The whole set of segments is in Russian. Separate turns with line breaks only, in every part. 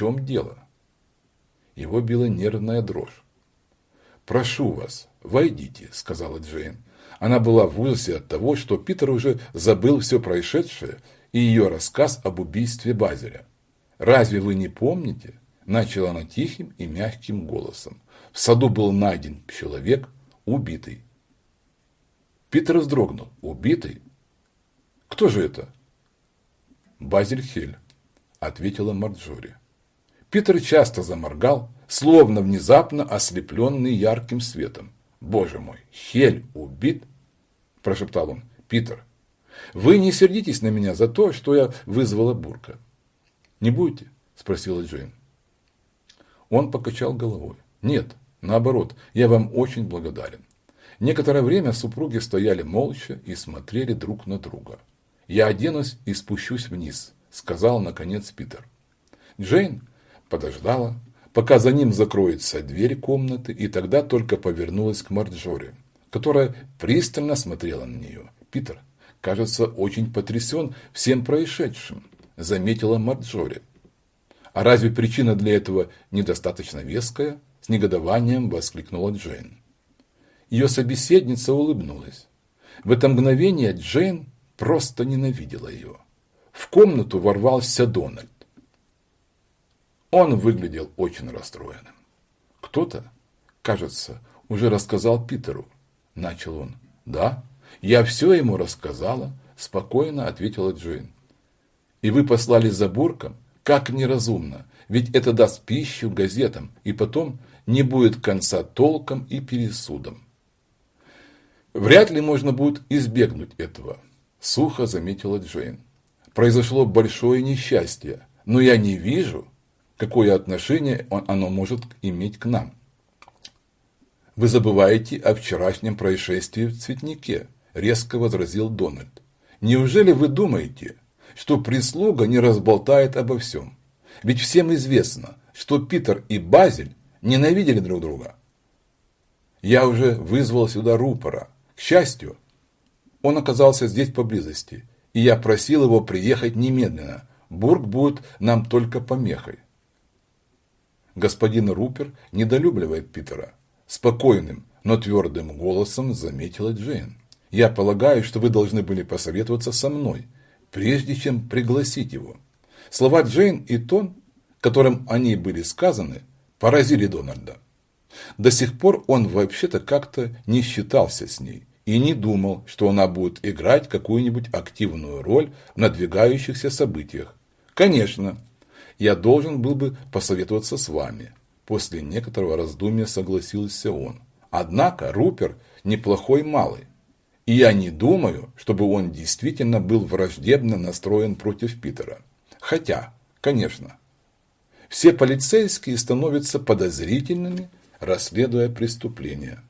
чем дело? Его била нервная дрожь. «Прошу вас, войдите», – сказала Джейн. Она была в ужасе от того, что Питер уже забыл все происшедшее и ее рассказ об убийстве Базеля. «Разве вы не помните?» – начала она тихим и мягким голосом. «В саду был найден человек, убитый». Питер вздрогнул. «Убитый? Кто же это?» «Базель Хель», – ответила Марджори. Питер часто заморгал, словно внезапно ослепленный ярким светом. «Боже мой, Хель убит?» – прошептал он. «Питер, вы не сердитесь на меня за то, что я вызвала Бурка?» «Не будете?» – спросила Джейн. Он покачал головой. «Нет, наоборот, я вам очень благодарен». Некоторое время супруги стояли молча и смотрели друг на друга. «Я оденусь и спущусь вниз», – сказал наконец Питер. Джейн подождала, пока за ним закроется дверь комнаты, и тогда только повернулась к Марджоре, которая пристально смотрела на нее. «Питер, кажется, очень потрясен всем происшедшим», – заметила Марджоре. «А разве причина для этого недостаточно веская?» – с негодованием воскликнула Джейн. Ее собеседница улыбнулась. В это мгновение Джейн просто ненавидела ее. В комнату ворвался Дональд. Он выглядел очень расстроенным. Кто-то, кажется, уже рассказал Питеру. Начал он. Да, я все ему рассказала, спокойно ответила Джейн. И вы послали за Бурком? Как неразумно, ведь это даст пищу газетам, и потом не будет конца толком и пересудом. Вряд ли можно будет избегнуть этого, сухо заметила Джейн. Произошло большое несчастье, но я не вижу, какое отношение оно может иметь к нам. Вы забываете о вчерашнем происшествии в цветнике, резко возразил Дональд. Неужели вы думаете, что прислуга не разболтает обо всем? Ведь всем известно, что Питер и Базель ненавидели друг друга. Я уже вызвал сюда рупора. К счастью, он оказался здесь поблизости, и я просил его приехать немедленно. Бург будет нам только помехой. Господин Рупер недолюбливает Питера. Спокойным, но твердым голосом заметила Джейн. Я полагаю, что вы должны были посоветоваться со мной, прежде чем пригласить его. Слова Джейн и тон, которым они были сказаны, поразили Дональда. До сих пор он вообще-то как-то не считался с ней и не думал, что она будет играть какую-нибудь активную роль в надвигающихся событиях. Конечно, я должен был бы посоветоваться с вами. После некоторого раздумья согласился он. Однако Рупер неплохой малый. И я не думаю, чтобы он действительно был враждебно настроен против Питера. Хотя, конечно, все полицейские становятся подозрительными, расследуя преступления.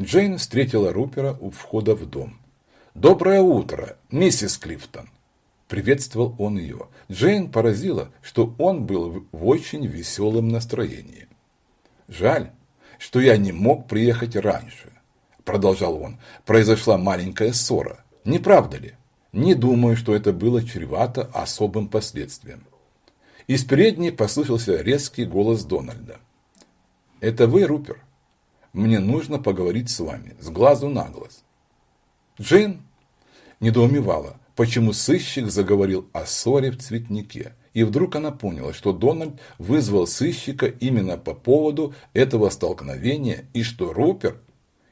Джейн встретила Рупера у входа в дом. «Доброе утро, миссис Клифтон!» Приветствовал он ее. Джейн поразила, что он был в очень веселом настроении. «Жаль, что я не мог приехать раньше», – продолжал он. «Произошла маленькая ссора. Не правда ли? Не думаю, что это было чревато особым последствием». Из передней послышался резкий голос Дональда. «Это вы, Рупер? Мне нужно поговорить с вами, с глазу на глаз». Джейн недоумевала, почему сыщик заговорил о ссоре в цветнике. И вдруг она поняла, что Дональд вызвал сыщика именно по поводу этого столкновения и что Рупер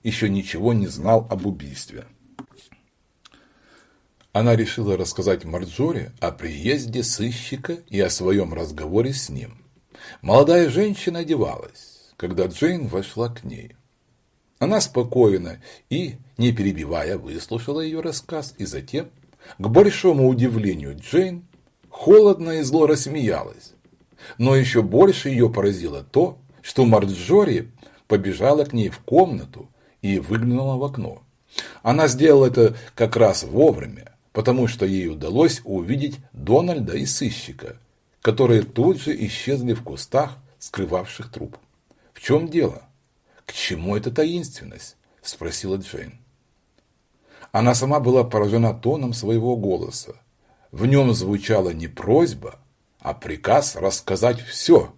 еще ничего не знал об убийстве. Она решила рассказать Марджоре о приезде сыщика и о своем разговоре с ним. Молодая женщина одевалась, когда Джейн вошла к ней. Она спокойно и, не перебивая, выслушала ее рассказ и затем к большому удивлению Джейн холодно и зло рассмеялась. Но еще больше ее поразило то, что Марджори побежала к ней в комнату и выглянула в окно. Она сделала это как раз вовремя, потому что ей удалось увидеть Дональда и сыщика, которые тут же исчезли в кустах, скрывавших труп. «В чем дело? К чему эта таинственность?» – спросила Джейн. Она сама была поражена тоном своего голоса. В нем звучала не просьба, а приказ рассказать все,